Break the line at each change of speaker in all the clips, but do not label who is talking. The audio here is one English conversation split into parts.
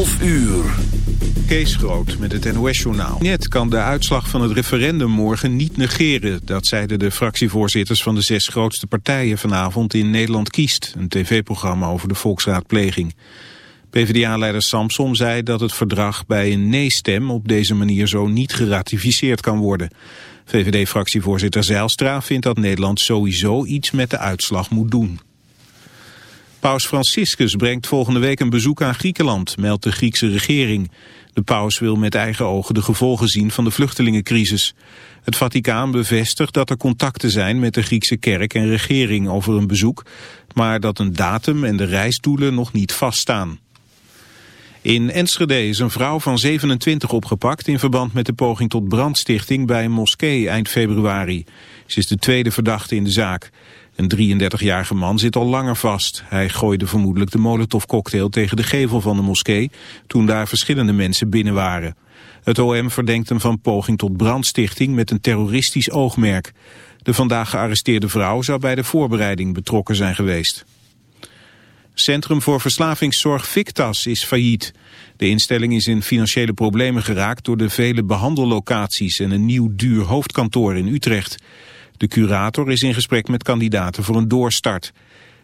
12 uur.
Kees Groot met het NOS-journaal. Net kan de uitslag van het referendum morgen niet negeren. Dat zeiden de fractievoorzitters van de zes grootste partijen vanavond in Nederland Kiest. Een tv-programma over de volksraadpleging. PvdA-leider Samsom zei dat het verdrag bij een nee-stem op deze manier zo niet geratificeerd kan worden. VVD-fractievoorzitter Zijlstra vindt dat Nederland sowieso iets met de uitslag moet doen. Paus Franciscus brengt volgende week een bezoek aan Griekenland, meldt de Griekse regering. De paus wil met eigen ogen de gevolgen zien van de vluchtelingencrisis. Het Vaticaan bevestigt dat er contacten zijn met de Griekse kerk en regering over een bezoek, maar dat een datum en de reisdoelen nog niet vaststaan. In Enschede is een vrouw van 27 opgepakt in verband met de poging tot brandstichting bij een moskee eind februari. Ze is de tweede verdachte in de zaak. Een 33-jarige man zit al langer vast. Hij gooide vermoedelijk de molotovcocktail tegen de gevel van de moskee toen daar verschillende mensen binnen waren. Het OM verdenkt hem van poging tot brandstichting met een terroristisch oogmerk. De vandaag gearresteerde vrouw zou bij de voorbereiding betrokken zijn geweest. Centrum voor Verslavingszorg Victas is failliet. De instelling is in financiële problemen geraakt door de vele behandellocaties en een nieuw duur hoofdkantoor in Utrecht. De curator is in gesprek met kandidaten voor een doorstart.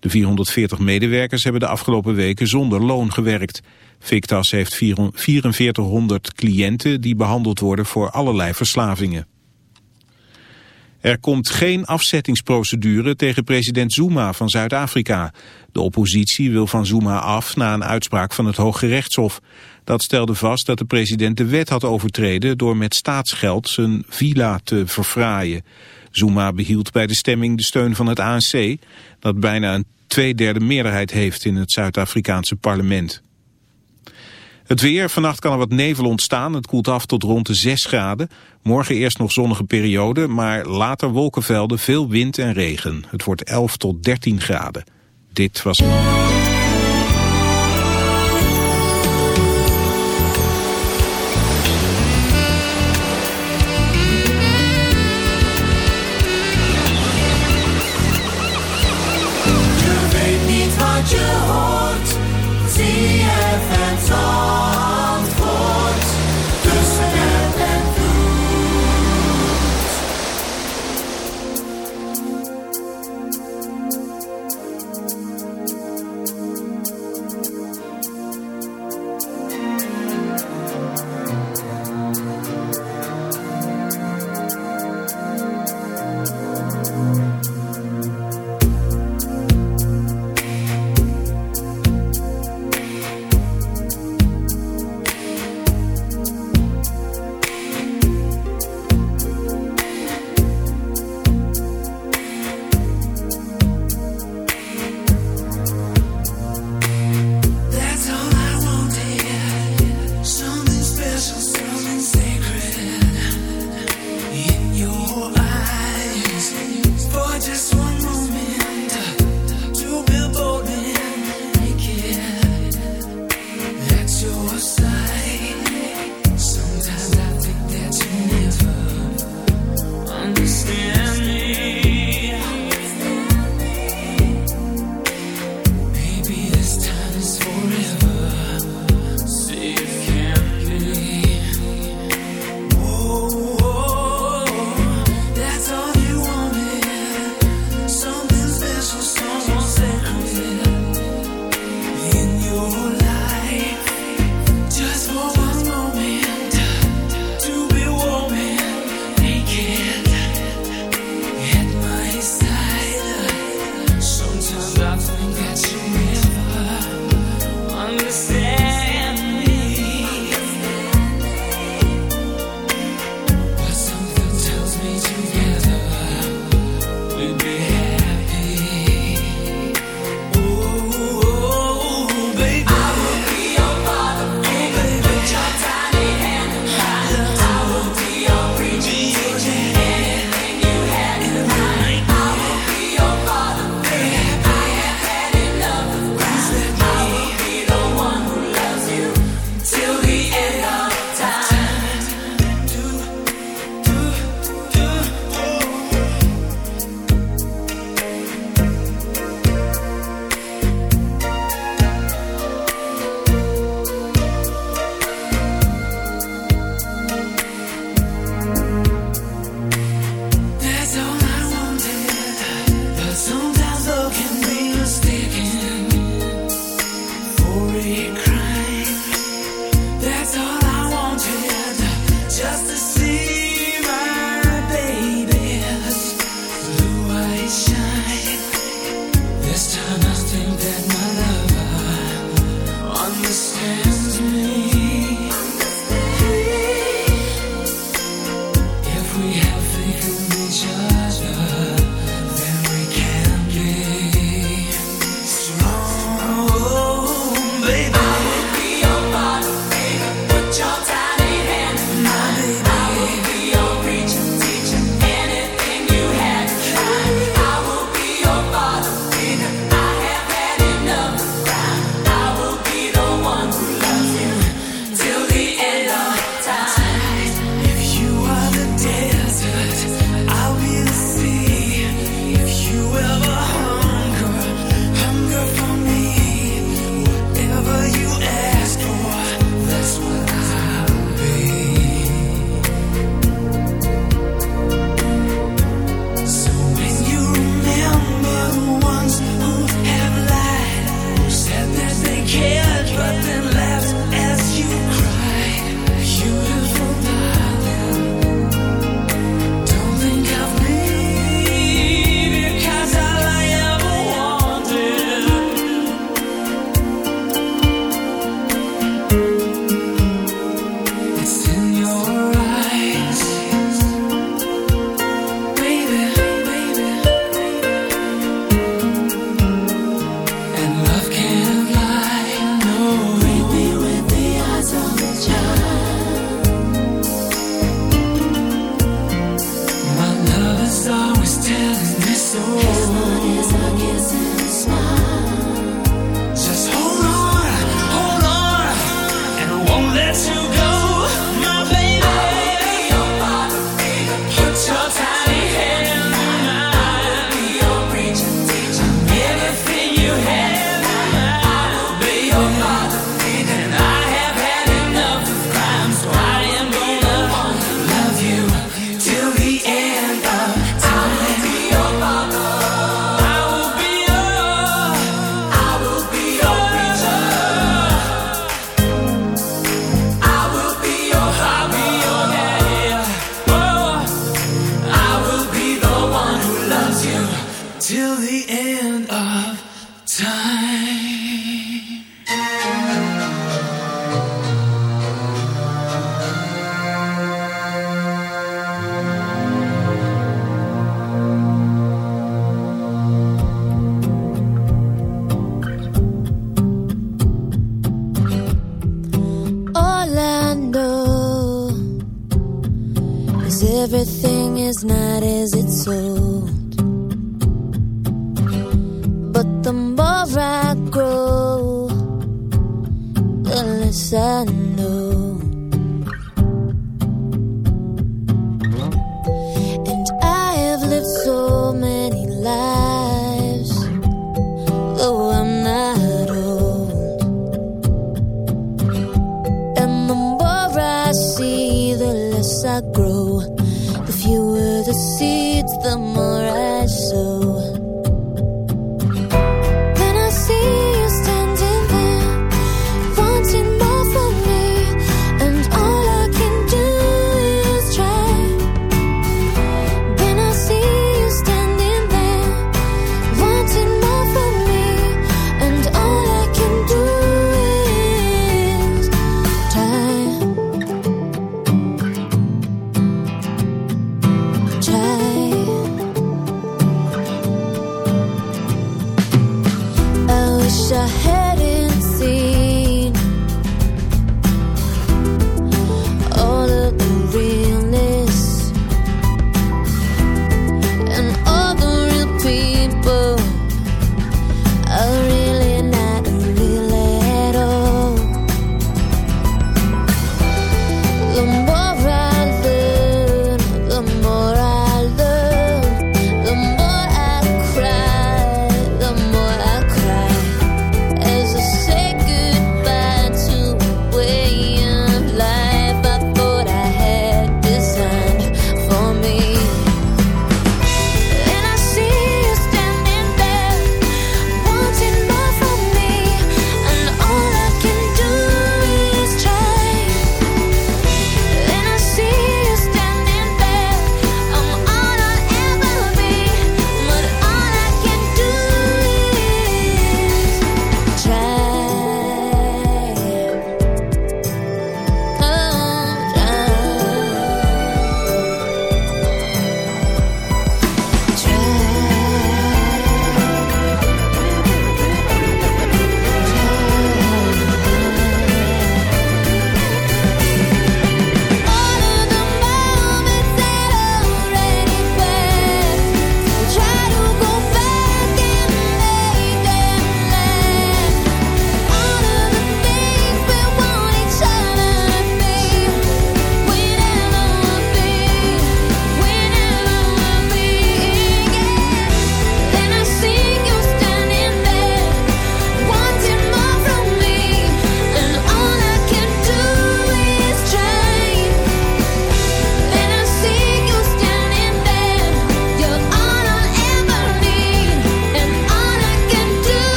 De 440 medewerkers hebben de afgelopen weken zonder loon gewerkt. Victas heeft 4400 cliënten die behandeld worden voor allerlei verslavingen. Er komt geen afzettingsprocedure tegen president Zuma van Zuid-Afrika. De oppositie wil van Zuma af na een uitspraak van het Hoge Rechtshof. Dat stelde vast dat de president de wet had overtreden door met staatsgeld zijn villa te verfraaien. Zuma behield bij de stemming de steun van het ANC, dat bijna een tweederde meerderheid heeft in het Zuid-Afrikaanse parlement. Het weer, vannacht kan er wat nevel ontstaan. Het koelt af tot rond de 6 graden. Morgen eerst nog zonnige periode, maar later wolkenvelden, veel wind en regen. Het wordt 11 tot 13 graden. Dit was...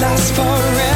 last forever.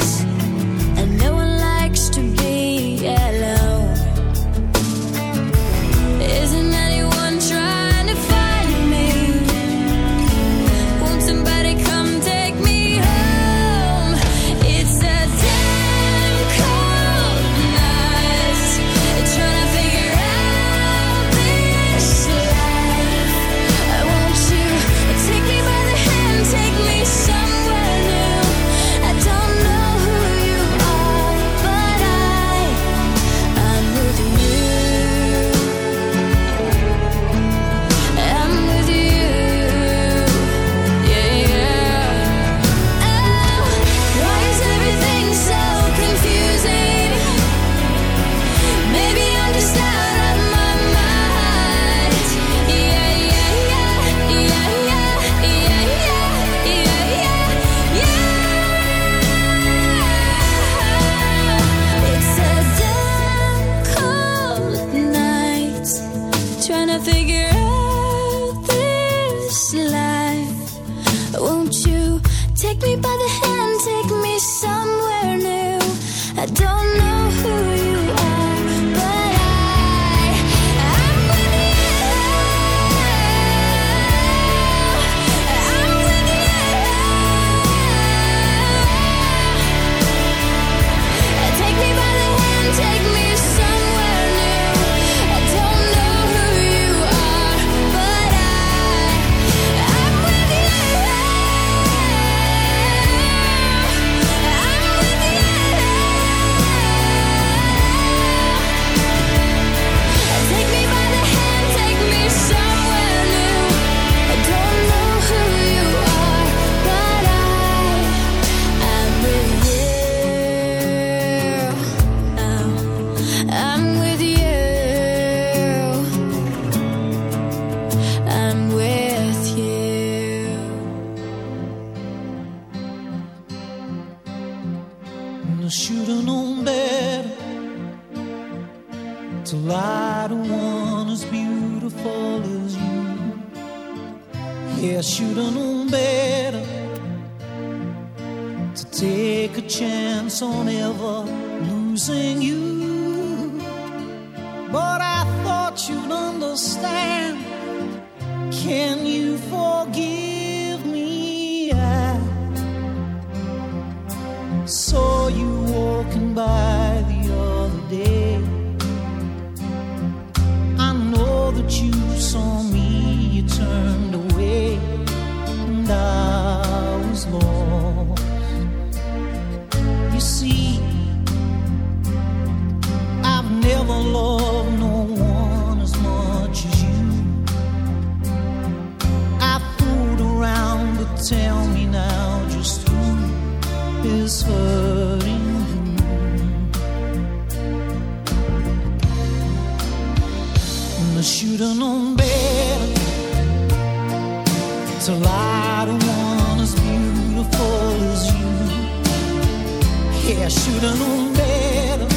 I
should've known better.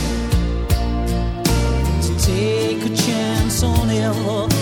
Take a chance on ever.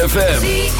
ZFM.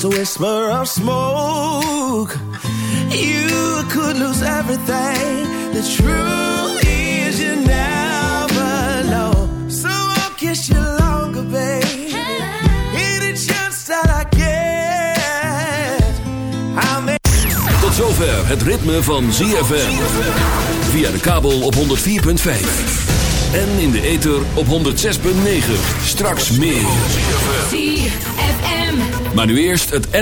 just a whisper of smoke. You could lose everything. The truth is, you never know. So I'll kiss you longer, babe. Any chance that I get, make.
Tot zover het ritme van ZFM. Via de kabel op 104.5. En in de ether op 106.9. Straks meer. Maar nu eerst het N